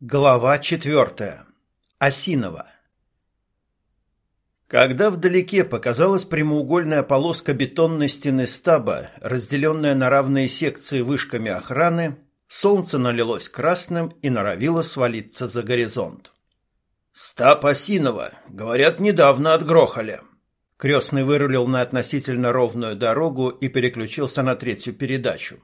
Глава четвертая. Осинова. Когда вдалеке показалась прямоугольная полоска бетонной стены стаба, разделенная на равные секции вышками охраны, солнце налилось красным и норовило свалиться за горизонт. «Стаб Осинова! Говорят, недавно отгрохали!» Крестный вырулил на относительно ровную дорогу и переключился на третью передачу.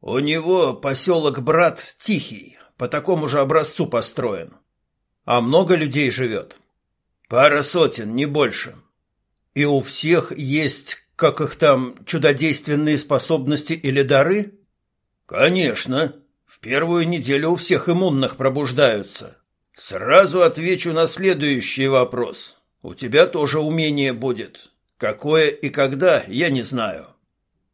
«У него поселок Брат Тихий, по такому же образцу построен. А много людей живет? Пара сотен, не больше. И у всех есть, как их там, чудодейственные способности или дары? Конечно. В первую неделю у всех иммунных пробуждаются. Сразу отвечу на следующий вопрос. У тебя тоже умение будет. Какое и когда, я не знаю.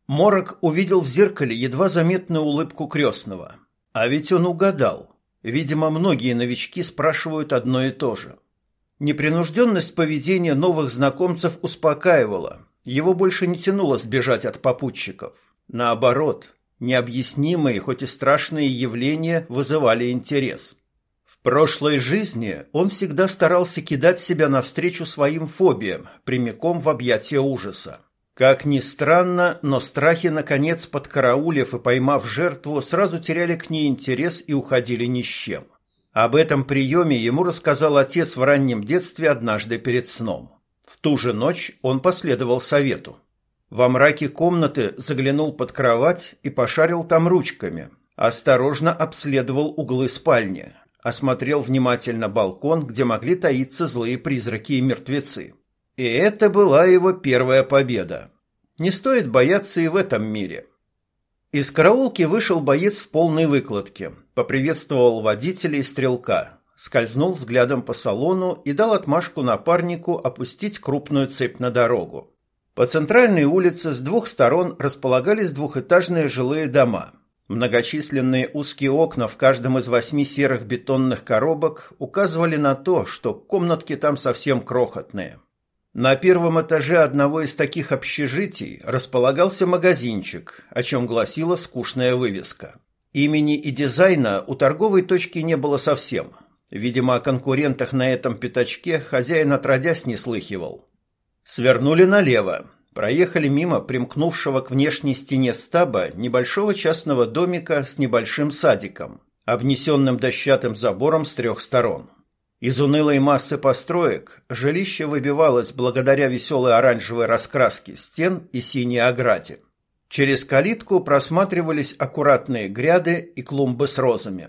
Морок увидел в зеркале едва заметную улыбку крестного. А ведь он угадал. Видимо, многие новички спрашивают одно и то же. Непринужденность поведения новых знакомцев успокаивала. Его больше не тянуло сбежать от попутчиков. Наоборот, необъяснимые, хоть и страшные явления вызывали интерес. В прошлой жизни он всегда старался кидать себя навстречу своим фобиям, прямиком в объятия ужаса. Как ни странно, но страхи, наконец, подкараулив и поймав жертву, сразу теряли к ней интерес и уходили ни с чем. Об этом приеме ему рассказал отец в раннем детстве однажды перед сном. В ту же ночь он последовал совету. Во мраке комнаты заглянул под кровать и пошарил там ручками. Осторожно обследовал углы спальни. Осмотрел внимательно балкон, где могли таиться злые призраки и мертвецы. И это была его первая победа. Не стоит бояться и в этом мире. Из караулки вышел боец в полной выкладке, поприветствовал водителя и стрелка, скользнул взглядом по салону и дал отмашку напарнику опустить крупную цепь на дорогу. По центральной улице с двух сторон располагались двухэтажные жилые дома. Многочисленные узкие окна в каждом из восьми серых бетонных коробок указывали на то, что комнатки там совсем крохотные. На первом этаже одного из таких общежитий располагался магазинчик, о чем гласила скучная вывеска. Имени и дизайна у торговой точки не было совсем. Видимо, о конкурентах на этом пятачке хозяин отродясь не слыхивал. Свернули налево, проехали мимо примкнувшего к внешней стене стаба небольшого частного домика с небольшим садиком, обнесенным дощатым забором с трех сторон. Из унылой массы построек жилище выбивалось благодаря веселой оранжевой раскраске стен и синей ограде. Через калитку просматривались аккуратные гряды и клумбы с розами.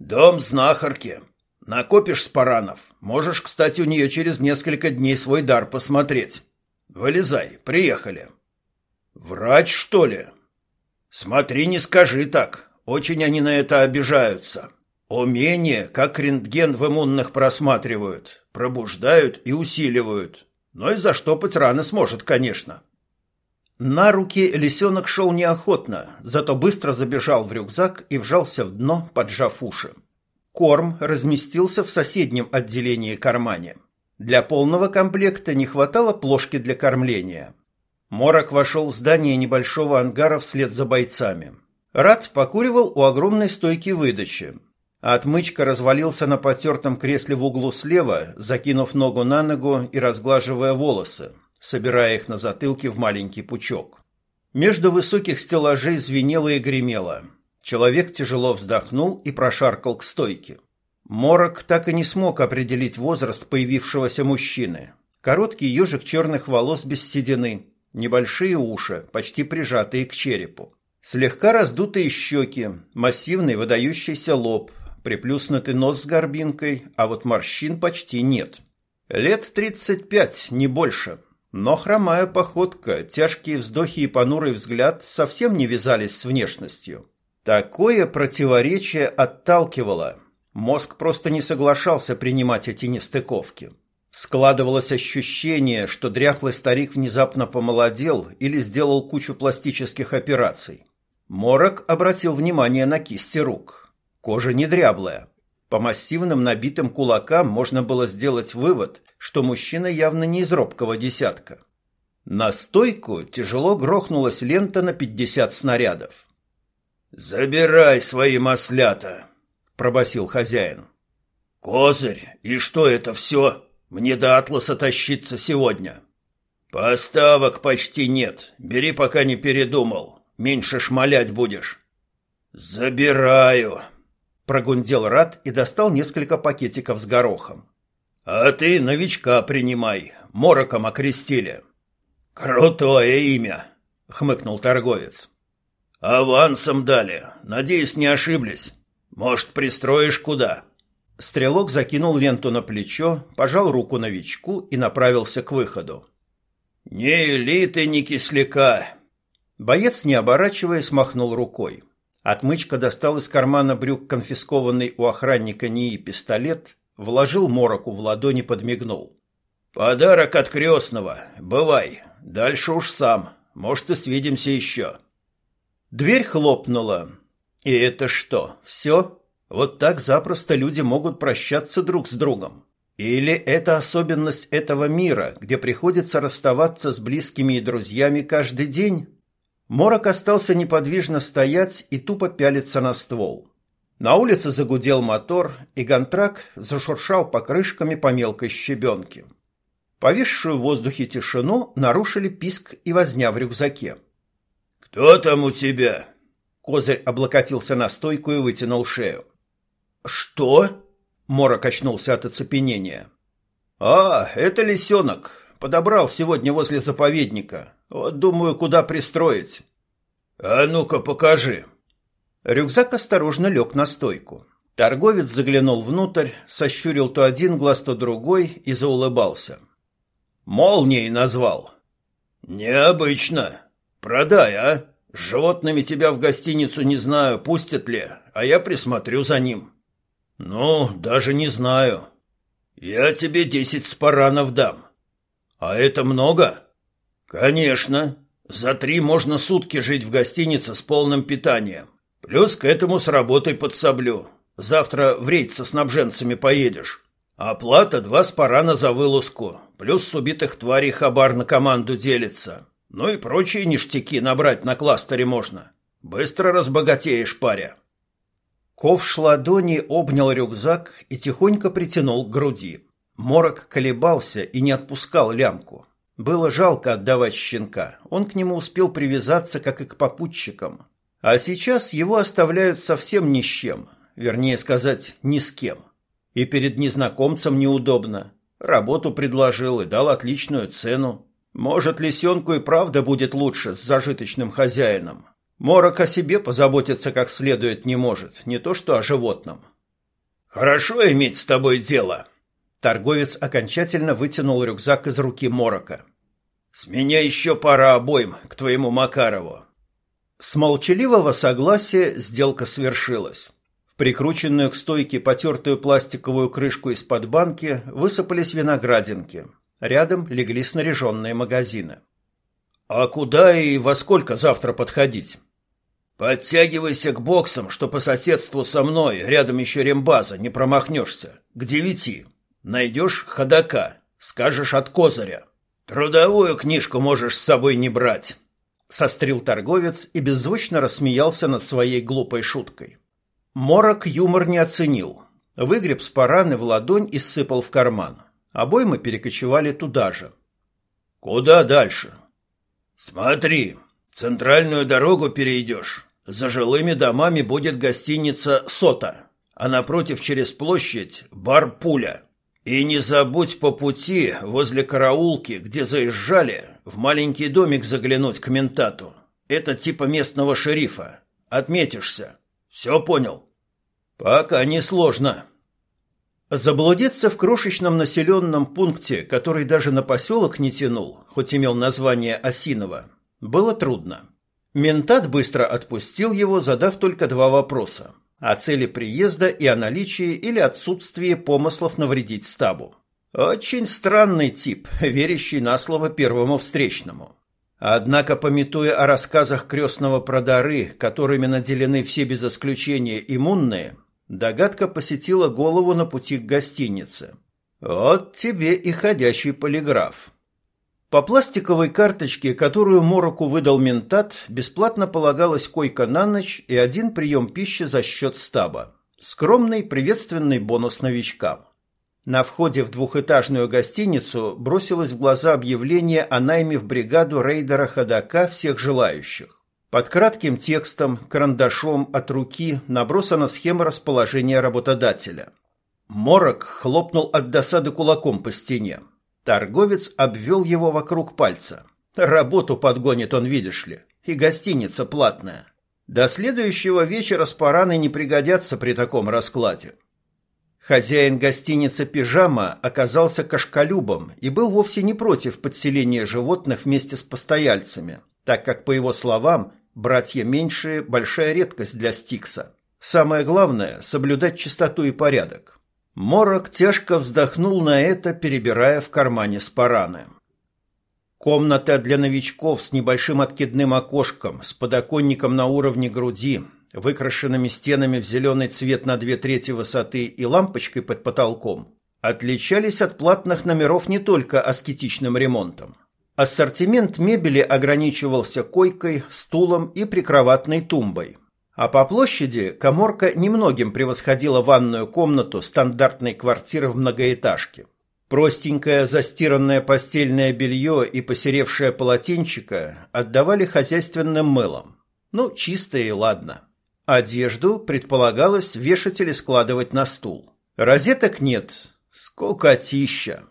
«Дом знахарки. Накопишь спаранов. Можешь, кстати, у нее через несколько дней свой дар посмотреть. Вылезай, приехали». «Врач, что ли?» «Смотри, не скажи так. Очень они на это обижаются». Умение, как рентген в иммунных просматривают, пробуждают и усиливают. Но и заштопать раны сможет, конечно. На руки лисенок шел неохотно, зато быстро забежал в рюкзак и вжался в дно, поджав уши. Корм разместился в соседнем отделении кармане. Для полного комплекта не хватало плошки для кормления. Морок вошел в здание небольшого ангара вслед за бойцами. Рад покуривал у огромной стойки выдачи, а отмычка развалился на потертом кресле в углу слева, закинув ногу на ногу и разглаживая волосы, собирая их на затылке в маленький пучок. Между высоких стеллажей звенело и гремело. Человек тяжело вздохнул и прошаркал к стойке. Морок так и не смог определить возраст появившегося мужчины. Короткий ежик черных волос без седины, небольшие уши, почти прижатые к черепу. Слегка раздутые щеки, массивный выдающийся лоб, приплюснутый нос с горбинкой, а вот морщин почти нет. Лет тридцать пять, не больше. Но хромая походка, тяжкие вздохи и понурый взгляд совсем не вязались с внешностью. Такое противоречие отталкивало. Мозг просто не соглашался принимать эти нестыковки. Складывалось ощущение, что дряхлый старик внезапно помолодел или сделал кучу пластических операций. Морок обратил внимание на кисти рук. Кожа не дряблая. По массивным набитым кулакам можно было сделать вывод, что мужчина явно не из робкого десятка. На стойку тяжело грохнулась лента на 50 снарядов. «Забирай свои маслята!» пробасил хозяин. Козырь, и что это все? Мне до атласа тащиться сегодня. Поставок почти нет. Бери, пока не передумал. Меньше шмалять будешь. Забираю. Прогундел Рад и достал несколько пакетиков с горохом. А ты новичка принимай. Мороком окрестили. Крутое имя, хмыкнул торговец. Авансом дали. Надеюсь, не ошиблись. Может, пристроишь куда? Стрелок закинул ленту на плечо, пожал руку новичку и направился к выходу. «Ни элиты, ни кисляка!» Боец, не оборачиваясь, махнул рукой. Отмычка достал из кармана брюк конфискованный у охранника НИИ пистолет, вложил мороку в ладони, подмигнул. «Подарок от крестного. Бывай. Дальше уж сам. Может, и свидимся еще». Дверь хлопнула. «И это что, все?» Вот так запросто люди могут прощаться друг с другом. Или это особенность этого мира, где приходится расставаться с близкими и друзьями каждый день? Морок остался неподвижно стоять и тупо пялиться на ствол. На улице загудел мотор, и гантрак зашуршал покрышками по мелкой щебенке. Повисшую в воздухе тишину нарушили писк и возня в рюкзаке. «Кто там у тебя?» Козырь облокотился на стойку и вытянул шею. «Что?» — Мора качнулся от оцепенения. «А, это лисенок. Подобрал сегодня возле заповедника. Вот думаю, куда пристроить». «А ну-ка, покажи». Рюкзак осторожно лег на стойку. Торговец заглянул внутрь, сощурил то один глаз, то другой и заулыбался. «Молнией назвал». «Необычно. Продай, а? С животными тебя в гостиницу не знаю, пустят ли, а я присмотрю за ним». «Ну, даже не знаю. Я тебе десять спаранов дам. А это много?» «Конечно. За три можно сутки жить в гостинице с полным питанием. Плюс к этому с работой подсоблю. Завтра в рейд со снабженцами поедешь. Оплата два спарана за вылазку. Плюс с убитых тварей хабар на команду делится. Ну и прочие ништяки набрать на кластере можно. Быстро разбогатеешь, паря». Ковш ладони обнял рюкзак и тихонько притянул к груди. Морок колебался и не отпускал лямку. Было жалко отдавать щенка. Он к нему успел привязаться, как и к попутчикам. А сейчас его оставляют совсем ни с чем. Вернее сказать, ни с кем. И перед незнакомцем неудобно. Работу предложил и дал отличную цену. Может, лисенку и правда будет лучше с зажиточным хозяином. Морок о себе позаботиться как следует не может, не то что о животном. Хорошо иметь с тобой дело. Торговец окончательно вытянул рюкзак из руки Морока. С меня еще пара обоим к твоему Макарову. С молчаливого согласия сделка свершилась. В прикрученную к стойке потертую пластиковую крышку из-под банки высыпались виноградинки. Рядом легли снаряженные магазины. «А куда и во сколько завтра подходить?» «Подтягивайся к боксам, что по соседству со мной, рядом еще рембаза, не промахнешься. К девяти. Найдешь ходока, скажешь от козыря. Трудовую книжку можешь с собой не брать». Сострил торговец и беззвучно рассмеялся над своей глупой шуткой. Морок юмор не оценил. Выгреб с параны в ладонь и сыпал в карман. Обоймы перекочевали туда же. «Куда дальше?» «Смотри, центральную дорогу перейдешь. За жилыми домами будет гостиница «Сота», а напротив через площадь – бар «Пуля». И не забудь по пути возле караулки, где заезжали, в маленький домик заглянуть к ментату. Это типа местного шерифа. Отметишься. Все понял? Пока не сложно. Заблудиться в крошечном населенном пункте, который даже на поселок не тянул, хоть имел название Осиново, было трудно. Ментат быстро отпустил его, задав только два вопроса о цели приезда и о наличии или отсутствии помыслов навредить стабу. Очень странный тип, верящий на слово первому встречному. Однако, пометуя о рассказах крестного про дары, которыми наделены все без исключения иммунные, Догадка посетила голову на пути к гостинице. Вот тебе и ходячий полиграф. По пластиковой карточке, которую Мороку выдал ментат, бесплатно полагалась койка на ночь и один прием пищи за счет стаба. Скромный приветственный бонус новичкам. На входе в двухэтажную гостиницу бросилось в глаза объявление о найме в бригаду рейдера Ходока всех желающих. Под кратким текстом, карандашом от руки набросана схема расположения работодателя. Морок хлопнул от досады кулаком по стене. Торговец обвел его вокруг пальца. Работу подгонит он, видишь ли, и гостиница платная. До следующего вечера спараны не пригодятся при таком раскладе. Хозяин гостиницы «Пижама» оказался кашкалюбом и был вовсе не против подселения животных вместе с постояльцами, так как, по его словам, братья меньшие – большая редкость для Стикса. Самое главное – соблюдать чистоту и порядок. Морок тяжко вздохнул на это, перебирая в кармане спараны. Комната для новичков с небольшим откидным окошком, с подоконником на уровне груди, выкрашенными стенами в зеленый цвет на две трети высоты и лампочкой под потолком, отличались от платных номеров не только аскетичным ремонтом. Ассортимент мебели ограничивался койкой, стулом и прикроватной тумбой. А по площади коморка немногим превосходила ванную комнату стандартной квартиры в многоэтажке. Простенькое застиранное постельное белье и посеревшее полотенчика отдавали хозяйственным мылом. Ну, чистое и ладно. Одежду предполагалось вешать или складывать на стул. Розеток нет. Скукотища.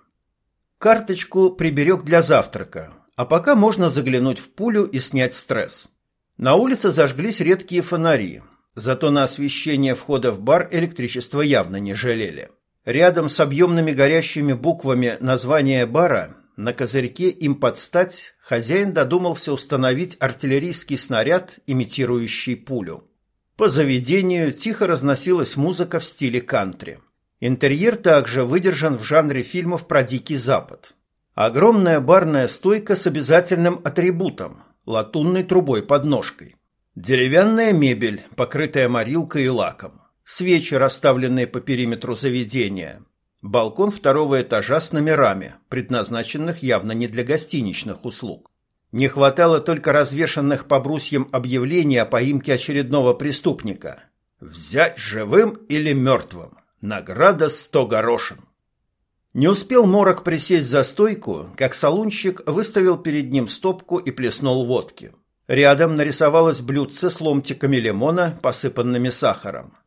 Карточку приберег для завтрака, а пока можно заглянуть в пулю и снять стресс. На улице зажглись редкие фонари, зато на освещение входа в бар электричество явно не жалели. Рядом с объемными горящими буквами названия бара на козырьке им подстать хозяин додумался установить артиллерийский снаряд, имитирующий пулю. По заведению тихо разносилась музыка в стиле кантри. Интерьер также выдержан в жанре фильмов про Дикий Запад. Огромная барная стойка с обязательным атрибутом – латунной трубой под ножкой. Деревянная мебель, покрытая морилкой и лаком. Свечи, расставленные по периметру заведения. Балкон второго этажа с номерами, предназначенных явно не для гостиничных услуг. Не хватало только развешанных по брусьям объявлений о поимке очередного преступника. Взять живым или мертвым. Награда сто горошин. Не успел Морок присесть за стойку, как салунщик выставил перед ним стопку и плеснул водки. Рядом нарисовалось блюдце с ломтиками лимона, посыпанными сахаром.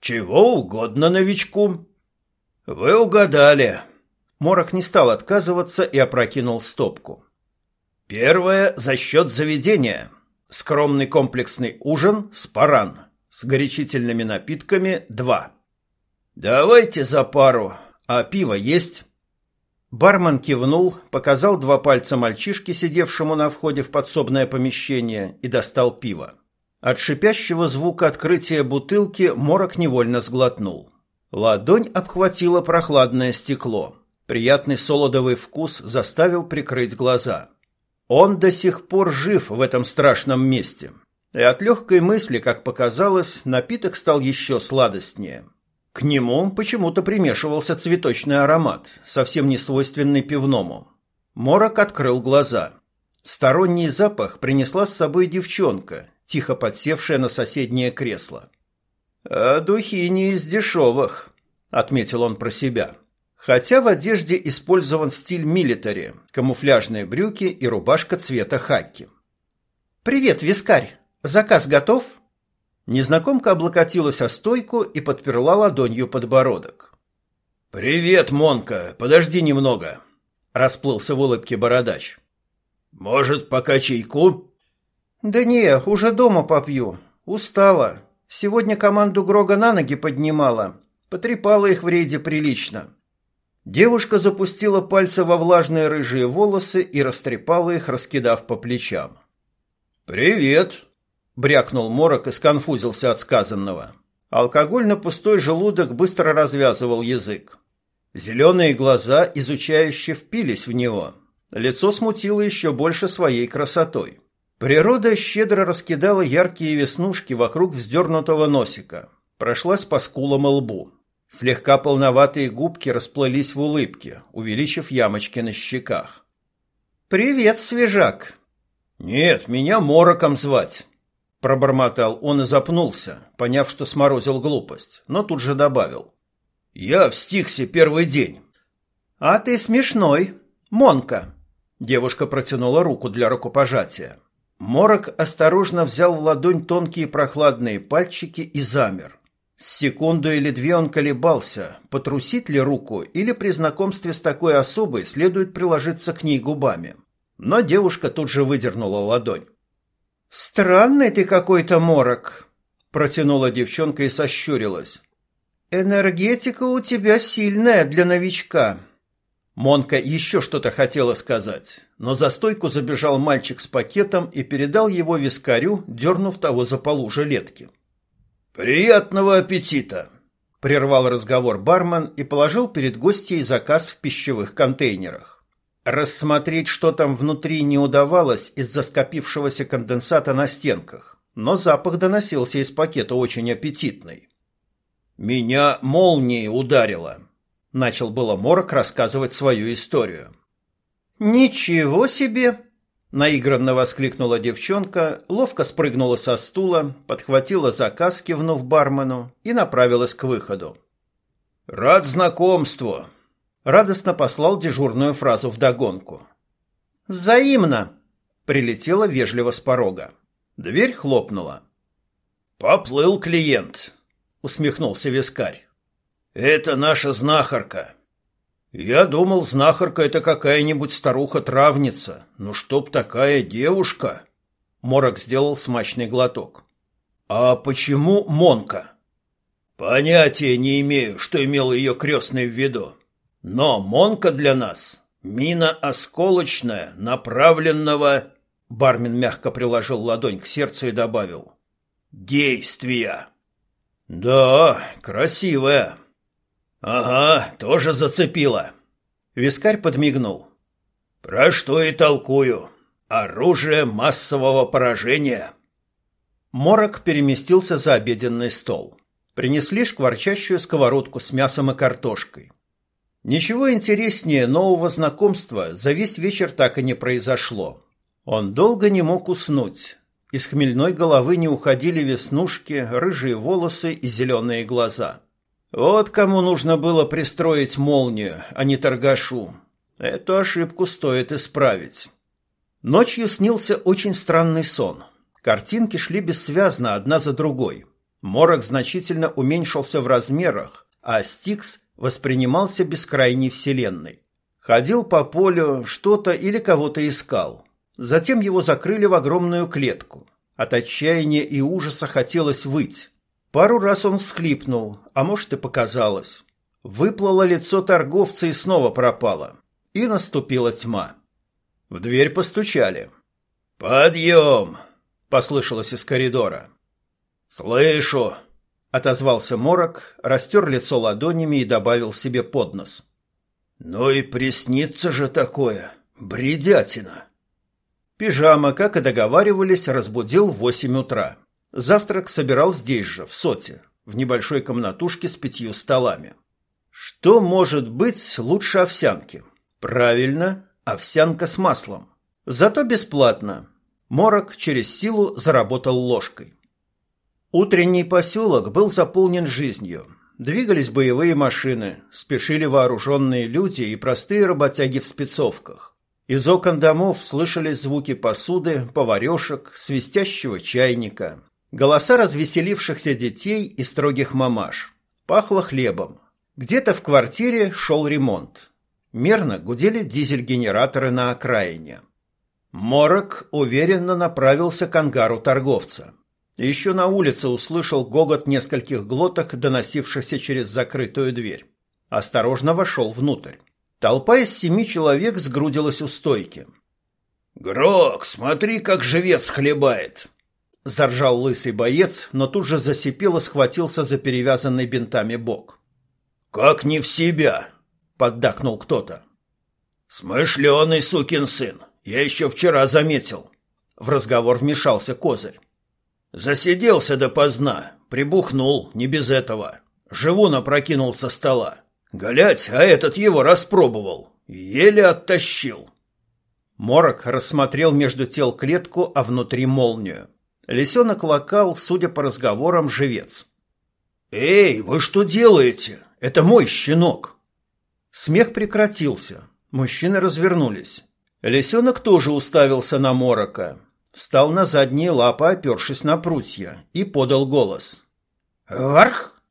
«Чего угодно новичку». «Вы угадали». Морок не стал отказываться и опрокинул стопку. Первое за счет заведения. Скромный комплексный ужин с паран. С горячительными напитками два. Давайте за пару. А пиво есть? Бармен кивнул, показал два пальца мальчишке, сидевшему на входе в подсобное помещение, и достал пиво. От шипящего звука открытия бутылки морок невольно сглотнул. Ладонь обхватила прохладное стекло. Приятный солодовый вкус заставил прикрыть глаза. Он до сих пор жив в этом страшном месте. И от легкой мысли, как показалось, напиток стал еще сладостнее. К нему почему-то примешивался цветочный аромат, совсем не свойственный пивному. Морок открыл глаза. Сторонний запах принесла с собой девчонка, тихо подсевшая на соседнее кресло. «А духи не из дешевых», — отметил он про себя. Хотя в одежде использован стиль милитари, камуфляжные брюки и рубашка цвета хаки. «Привет, вискарь! Заказ готов?» Незнакомка облокотилась о стойку и подперла ладонью подбородок. «Привет, Монка! Подожди немного!» Расплылся в улыбке бородач. «Может, пока чайку?» «Да не, уже дома попью. Устала. Сегодня команду Грога на ноги поднимала. Потрепала их в рейде прилично. Девушка запустила пальцы во влажные рыжие волосы и растрепала их, раскидав по плечам. «Привет!» — брякнул Морок и сконфузился от сказанного. Алкоголь на пустой желудок быстро развязывал язык. Зеленые глаза изучающе впились в него. Лицо смутило еще больше своей красотой. Природа щедро раскидала яркие веснушки вокруг вздернутого носика. Прошлась по скулам и лбу. Слегка полноватые губки расплылись в улыбке, увеличив ямочки на щеках. «Привет, свежак!» «Нет, меня Мороком звать!» Пробормотал он и запнулся, поняв, что сморозил глупость, но тут же добавил. «Я в Стиксе первый день». «А ты смешной. Монка». Девушка протянула руку для рукопожатия. Морок осторожно взял в ладонь тонкие прохладные пальчики и замер. Секунду или две он колебался, потрусить ли руку или при знакомстве с такой особой следует приложиться к ней губами. Но девушка тут же выдернула ладонь. «Странный ты какой-то, Морок», — протянула девчонка и сощурилась. «Энергетика у тебя сильная для новичка». Монка еще что-то хотела сказать, но за стойку забежал мальчик с пакетом и передал его вискарю, дернув того за полу жилетки. «Приятного аппетита!» – прервал разговор бармен и положил перед гостьей заказ в пищевых контейнерах. Рассмотреть, что там внутри, не удавалось из-за скопившегося конденсата на стенках, но запах доносился из пакета очень аппетитный. «Меня молнией ударило», – начал было Морок рассказывать свою историю. «Ничего себе!» Наигранно воскликнула девчонка, ловко спрыгнула со стула, подхватила заказ, кивнув бармену, и направилась к выходу. «Рад знакомству!» Радостно послал дежурную фразу вдогонку. «Взаимно!» Прилетела вежливо с порога. Дверь хлопнула. «Поплыл клиент», — усмехнулся вискарь. «Это наша знахарка». Я думал, знахарка это какая-нибудь старуха-травница. Ну чтоб такая девушка. Морок сделал смачный глоток. А почему Монка? Понятия не имею, что имел ее крестный в виду. Но Монка для нас мина осколочная, направленного... Бармен мягко приложил ладонь к сердцу и добавил. Действия. Да, красивая. «Ага, тоже зацепило». Вискарь подмигнул. «Про что и толкую. Оружие массового поражения». Морок переместился за обеденный стол. Принесли шкварчащую сковородку с мясом и картошкой. Ничего интереснее нового знакомства за весь вечер так и не произошло. Он долго не мог уснуть. Из хмельной головы не уходили веснушки, рыжие волосы и зеленые глаза. Вот кому нужно было пристроить молнию, а не торгашу. Эту ошибку стоит исправить. Ночью снился очень странный сон. Картинки шли бессвязно одна за другой. Морок значительно уменьшился в размерах, а Стикс воспринимался бескрайней вселенной. Ходил по полю, что-то или кого-то искал. Затем его закрыли в огромную клетку. От отчаяния и ужаса хотелось выть. Пару раз он всхлипнул, а может и показалось. Выплыло лицо торговца и снова пропало. И наступила тьма. В дверь постучали. «Подъем!» — послышалось из коридора. «Слышу!» — отозвался Морок, растер лицо ладонями и добавил себе под нос. «Ну и приснится же такое! Бредятина!» Пижама, как и договаривались, разбудил в восемь утра. Завтрак собирал здесь же, в соте, в небольшой комнатушке с пятью столами. Что может быть лучше овсянки? Правильно, овсянка с маслом. Зато бесплатно. Морок через силу заработал ложкой. Утренний поселок был заполнен жизнью. Двигались боевые машины, спешили вооруженные люди и простые работяги в спецовках. Из окон домов слышались звуки посуды, поварешек, свистящего чайника, Голоса развеселившихся детей и строгих мамаш. Пахло хлебом. Где-то в квартире шел ремонт. Мерно гудели дизель-генераторы на окраине. Морок уверенно направился к ангару торговца. Еще на улице услышал гогот нескольких глоток, доносившихся через закрытую дверь. Осторожно вошел внутрь. Толпа из семи человек сгрудилась у стойки. «Грок, смотри, как живец хлебает!» Заржал лысый боец, но тут же засипел и схватился за перевязанный бинтами бок. «Как не в себя!» — поддакнул кто-то. «Смышленый сукин сын! Я еще вчера заметил!» В разговор вмешался Козырь. «Засиделся допоздна, прибухнул, не без этого. Живу напрокинул со стола. Глядь, а этот его распробовал. Еле оттащил». Морок рассмотрел между тел клетку, а внутри молнию. Лисенок локал, судя по разговорам, живец. «Эй, вы что делаете? Это мой щенок!» Смех прекратился. Мужчины развернулись. Лисенок тоже уставился на Морока. Встал на задние лапы, опершись на прутья, и подал голос. «Варх!»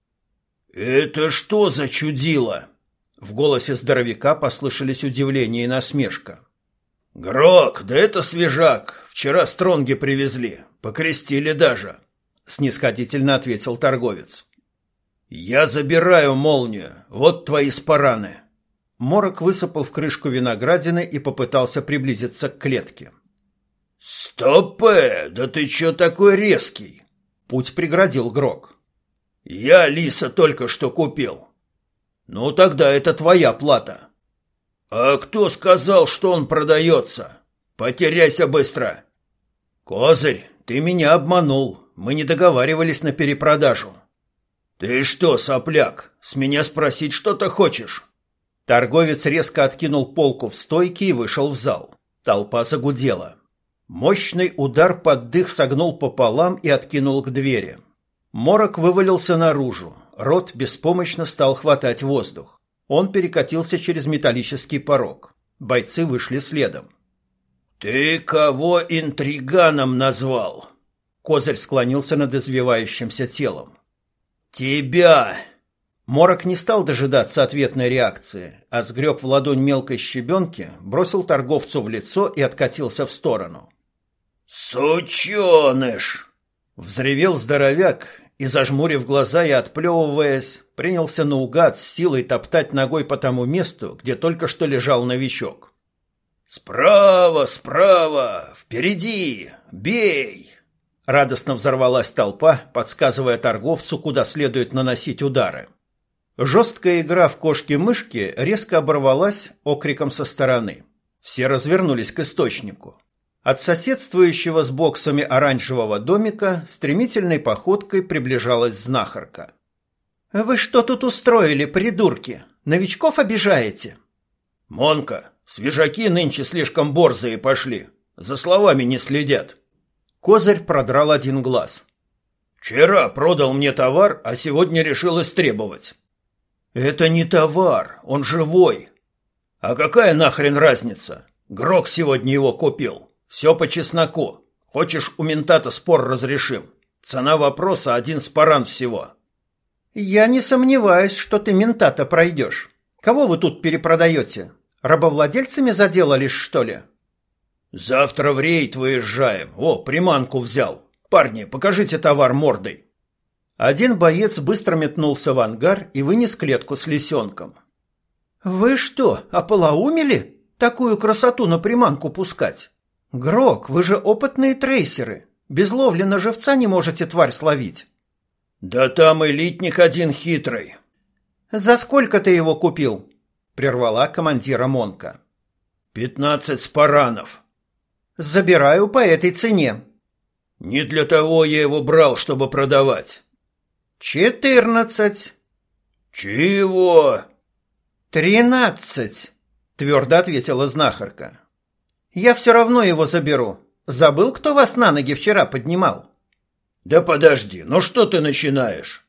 «Это что за чудило?» В голосе здоровяка послышались удивление и насмешка. «Грок, да это свежак. Вчера стронги привезли. Покрестили даже», — снисходительно ответил торговец. «Я забираю молнию. Вот твои спараны». Морок высыпал в крышку виноградины и попытался приблизиться к клетке. «Стопэ! Да ты чё такой резкий?» Путь преградил Грок. «Я лиса только что купил». «Ну тогда это твоя плата». «А кто сказал, что он продается? Потеряйся быстро!» «Козырь, ты меня обманул. Мы не договаривались на перепродажу». «Ты что, сопляк, с меня спросить что-то хочешь?» Торговец резко откинул полку в стойке и вышел в зал. Толпа загудела. Мощный удар под дых согнул пополам и откинул к двери. Морок вывалился наружу. Рот беспомощно стал хватать воздух. Он перекатился через металлический порог. Бойцы вышли следом. «Ты кого интриганом назвал?» Козырь склонился над извивающимся телом. «Тебя!» Морок не стал дожидаться ответной реакции, а сгреб в ладонь мелкой щебенки, бросил торговцу в лицо и откатился в сторону. «Сученыш!» — взревел здоровяк и, зажмурив глаза и отплевываясь, принялся наугад с силой топтать ногой по тому месту, где только что лежал новичок. «Справа, справа! Впереди! Бей!» Радостно взорвалась толпа, подсказывая торговцу, куда следует наносить удары. Жесткая игра в кошки-мышки резко оборвалась окриком со стороны. Все развернулись к источнику. От соседствующего с боксами оранжевого домика стремительной походкой приближалась знахарка. «Вы что тут устроили, придурки? Новичков обижаете?» «Монка, свежаки нынче слишком борзые пошли. За словами не следят». Козырь продрал один глаз. «Вчера продал мне товар, а сегодня решил истребовать». «Это не товар, он живой». «А какая нахрен разница? Грок сегодня его купил». Все по чесноку. Хочешь, у ментата спор разрешим. Цена вопроса один спаран всего. Я не сомневаюсь, что ты ментата пройдешь. Кого вы тут перепродаете? Рабовладельцами заделались, что ли? Завтра в рейд выезжаем. О, приманку взял. Парни, покажите товар мордой. Один боец быстро метнулся в ангар и вынес клетку с лисенком. «Вы что, ополоумели? Такую красоту на приманку пускать? «Грок, вы же опытные трейсеры. Без ловли на живца не можете тварь словить». «Да там элитник один хитрый». «За сколько ты его купил?» — прервала командира Монка. «Пятнадцать спаранов». «Забираю по этой цене». «Не для того я его брал, чтобы продавать». «Четырнадцать». «Чего?» «Тринадцать», — твердо ответила знахарка. Я все равно его заберу. Забыл, кто вас на ноги вчера поднимал? Да подожди, ну что ты начинаешь?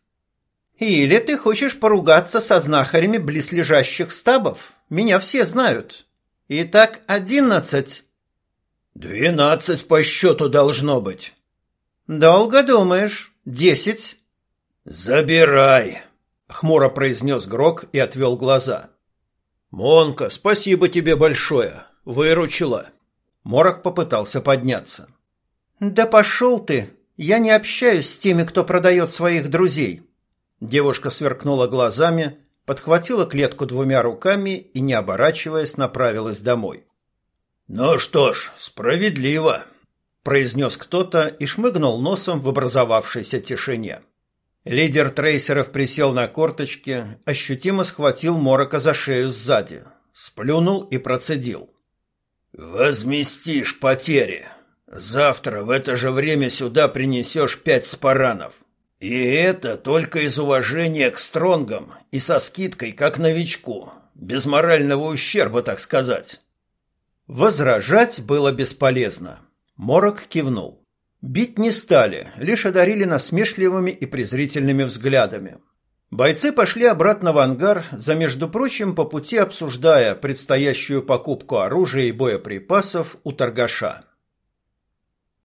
Или ты хочешь поругаться со знахарями близлежащих стабов? Меня все знают. Итак, одиннадцать. Двенадцать по счету должно быть. Долго думаешь? Десять. Забирай, хмуро произнес Грок и отвел глаза. Монка, спасибо тебе большое. Выручила. Морок попытался подняться. Да пошел ты! Я не общаюсь с теми, кто продает своих друзей. Девушка сверкнула глазами, подхватила клетку двумя руками и, не оборачиваясь, направилась домой. Ну что ж, справедливо, произнес кто-то и шмыгнул носом в образовавшейся тишине. Лидер трейсеров присел на корточки, ощутимо схватил Морока за шею сзади, сплюнул и процедил: «Возместишь потери. Завтра в это же время сюда принесешь пять спаранов. И это только из уважения к стронгам и со скидкой как новичку, без морального ущерба, так сказать». Возражать было бесполезно. Морок кивнул. Бить не стали, лишь одарили насмешливыми и презрительными взглядами. Бойцы пошли обратно в ангар, за между прочим по пути обсуждая предстоящую покупку оружия и боеприпасов у торгаша.